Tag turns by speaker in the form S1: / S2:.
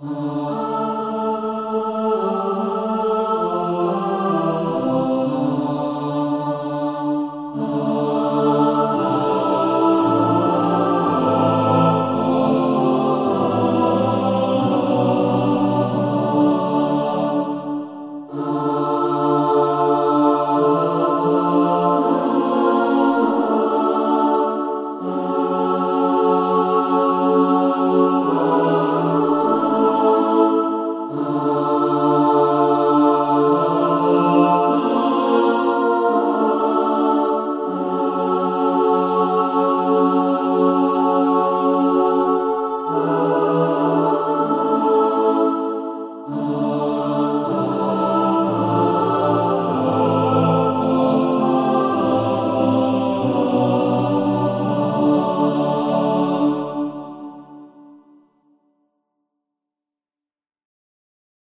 S1: Oh.